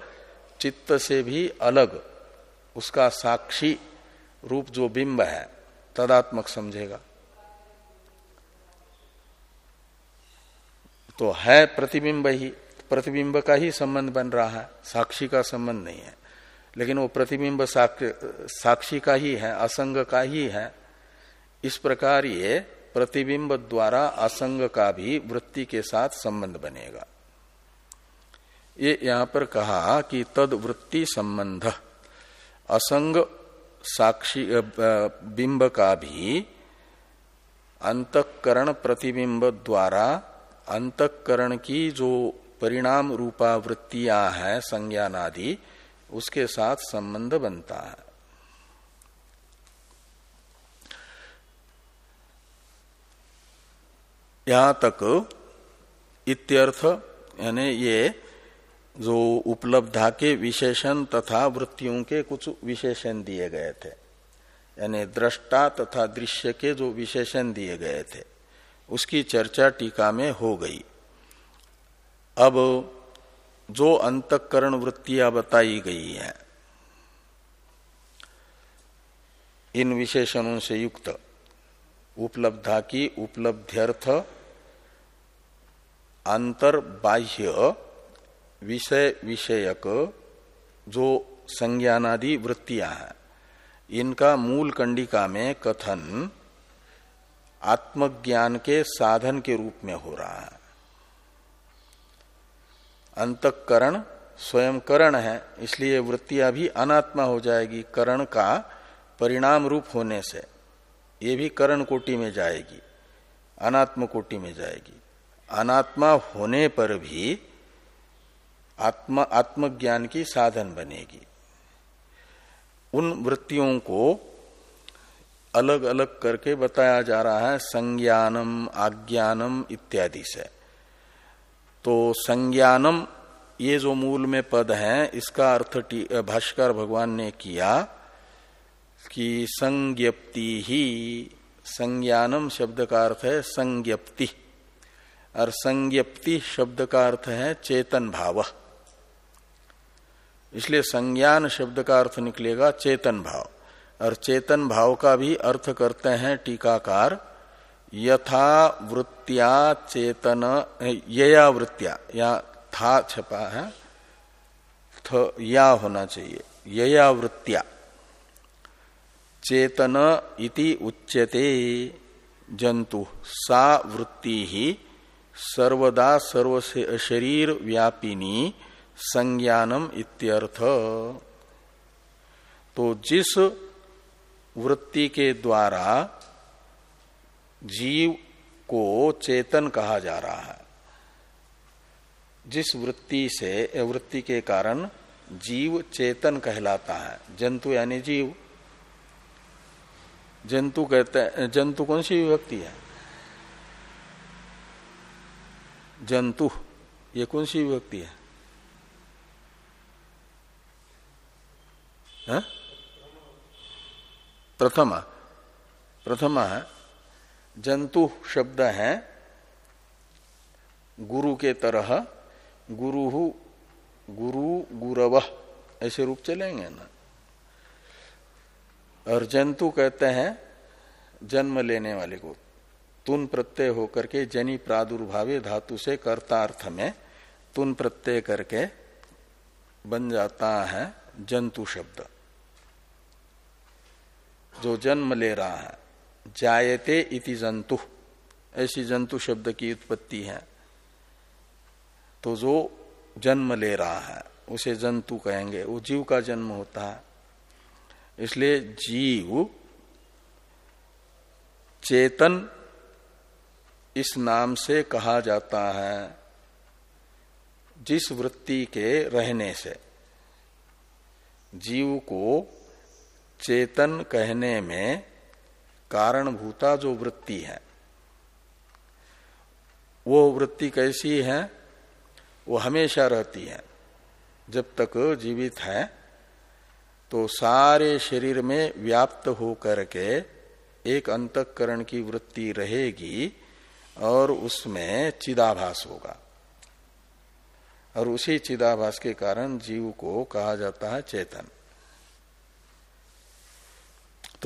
चित्त से भी अलग, उसका साक्षी रूप जो बिंब है, तदात्मक समझेगा। तो है प्रतिबिंब ही, प्रतिबिंब का ही संबंध बन रहा है, साक्षी का संबंध नहीं है। लेकिन वो प्रतिबिंब साक्षी का ही है, असंग का ही है। इस प्रकार ये प्रतिबिंब द्वारा असंग का भी वृत्ति के साथ संबंध बनेगा। ये यहाँ पर कहा कि तद वृत्ति संबंध। असंग साक्षी बिंब का भी अंतकरण प्रतिबिंब द्वारा अंतकरण की जो परिणाम रूपा वृत्तियाँ हैं, संज्ञानादि, उसके साथ संबंध बनता है। यहाँ तक इत्यर्थ, यानी ये जो उपलब्धा के विशेषण तथा वृत्तियों के कुछ विशेषण दिए गए थे। यानी दृष्टा तथा दृश्य के जो विशेषण दिए गए थे, उसकी चर्चा टीका में हो गई। अब जो अंतकरण वृत्तियाँ बताई गई हैं, इन विशेषणों से युक्त उपलब्धा की उपलब्ध्यर्थ अंतर बाह्य विषय विषयक जो संज्ञानादि वृत्तियाँ हैं, इनका मूल कंडिका में कथन आत्मज्ञान के साधन के रूप में हो रहा है। अंतकरण स्वयं करण है, इसलिए वृत्तियाँ भी अनात्मा हो जाएगी, करण का परिणाम रूप होने से। ये भी करण कोटि में जाएगी, अनात्म कोटि में जाएगी। अनात्मा होने पर भी आत्मा, आत्मज्ञान की साधन बनेगी। उन वृत्तियों को अलग अलग करके बताया जा रहा है, संज्ञानम, आज्ञानम इत्यादि से। तो संज्ञानम, ये जो मूल में पद है, इसका अर्थ भाष्कर भगवान ने किया कि संज्ञप्ति ही, संज्ञानम शब्द का अर्थ है संज्ञप्ति। और संज्ञप्ति शब्द का अर्थ है चेतन भाव। इसलिए संज्ञान शब्द का अर्थ निकलेगा चेतन भाव। और चेतन भाव का भी अर्थ करते हैं टीकाकार, यथा वृत्तिया चेतन, यया वृत्तिया, या था छपा है, थ, या होना चाहिए, यया वृत्तिया। चेतन इति उच्यते, जंतु, सा वृत्ति ही, सर्वदा सर्व शरीर व्यापिनी संज्ञानम इत्यर्थ। तो जिस वृत्ति के द्वारा जीव को चेतन कहा जा रहा है, जिस वृत्ति से वृत्ति के कारण जीव चेतन कहलाता है। जंतु यानी जीव। जंतु कहते हैं जंतु कौन सी विभक्ति है? जंतु, ये कौन सी विभक्ति है? हा? प्रथमा प्रथमा, जंतु शब्द है, गुरु के तरह, गुरु गुरु, गुरव, ऐसे रूप चलेंगे ना और जंतु कहते हैं, जन्म लेने वाले को, तुन प्रत्यय होकर के जनी प्रादुर्भावे धातु से कर्तार्थ में तुन प्रत्यय करके बन जाता है जंतु शब्द जो जन्म ले रहा है। जायते इति जंतु। ऐसी जंतु शब्द की उत्पत्ति है। तो जो जन्म ले रहा है, उसे जंतु कहेंगे। वो जीव का जन्म होता है। इसलिए जीव चेतन इस नाम से कहा जाता है, जिस वृत्ति के रहने से। जीव को चेतन कहने में कारणभूता जो वृत्ति है, वो वृत्ति कैसी है? वो हमेशा रहती है। जब तक जीवित है तो सारे शरीर में व्याप्त होकर के एक अंतकरण की वृत्ति रहेगी और उसमें चिदाभास होगा। और उसी चिदाभास के कारण जीव को कहा जाता है चेतन।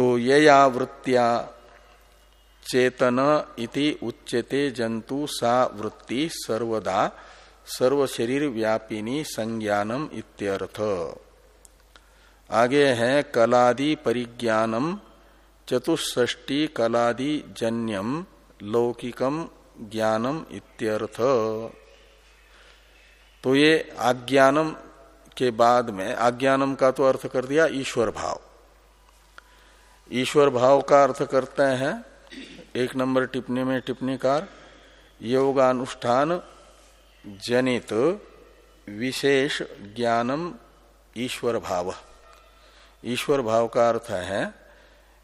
तो यया वृत्तिया। चेतन इति उच्यते जंतु सा वृत्ति सर्वदा। सर्व शरीर व्यापिनी संज्ञानम इत्यर्थ। आगे है कलादि परिज्ञानम। चतुष्टी कलादि जन्यम। लौकिकम ज्ञानम इत्यर्थ। तो ये आज्ञानम के बाद में, आज्ञानम का तो अर्थ कर दिया, ईश्वर भाव। ईश्वर भाव का अर्थ करते हैं। एक नंबर टिप्पणी में टिप्पणीकार, योगानुष्ठान जनित विशेष ज्ञानम ईश्वर भाव। ईश्वर भाव का अर्थ है,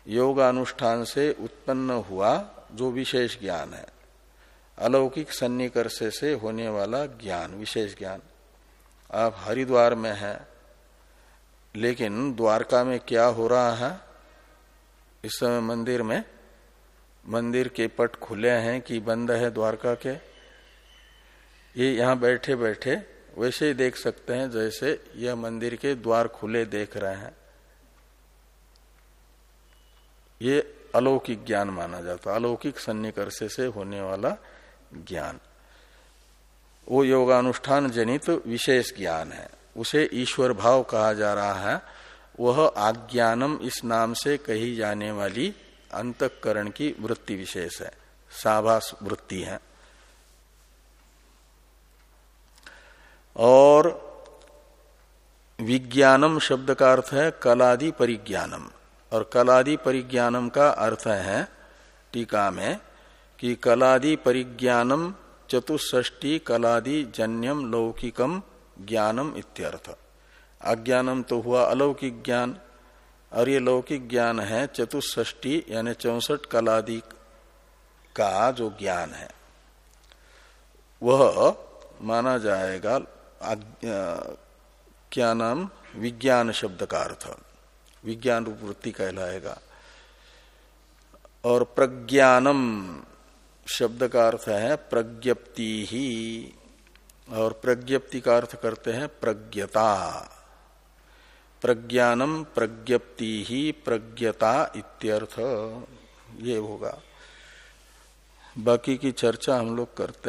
योगानुष्ठान से उत्पन्न हुआ जो विशेष ज्ञान है। अलौकिक सन्निकर्ष से होने वाला ज्ञान, विशेष ज्ञान। आप हरिद्वार में है, लेकिन द्वारका में क्या हो रहा है? इस समय मंदिर में। मंदिर के पट खुले हैं कि बंद है द्वारका के। ये यहाँ बैठे बैठे वैसे ही देख सकते हैं जैसे यह मंदिर के द्वार खुले देख रहे हैं। ये अलौकिक ज्ञान माना जाता अलौकिक सन्निकर्ष से होने वाला ज्ञान। वो योगानुष्ठान जनित विशेष ज्ञान है। उसे ईश्वर भाव कहा जा रहा है। वह आज्ञानम इस नाम से कही जाने वाली अंतकरण की वृत्ति विशेष है। साभास वृत्ति है। और विज्ञानम शब्द का अर्थ है कलादि परिज्ञानम। और कलादि परिज्ञानम का अर्थ है टीका में कि कलादि परिज्ञानम चतुष्टी कलादि जन्यम लौकिकम ज्ञानम इत्यर्थ। अज्ञानम तो हुआ अलौकिक ज्ञान, और ये लौकिक ज्ञान है चतुष्टी यानी चौसठ कलादि का जो ज्ञान है। वह माना जाएगा क्या नाम? विज्ञान शब्द का अर्थ। विज्ञान रूप वृत्ति कहलाएगा। और प्रज्ञानम शब्द का अर्थ है प्रज्ञप्ति ही। और प्रज्ञप्ति का अर्थ करते हैं प्रज्ञता। प्रज्ञानम प्रज्ञप्ति ही प्रज्ञता इत्यर्थ। ये होगा। बाकी की चर्चा हम लोग करते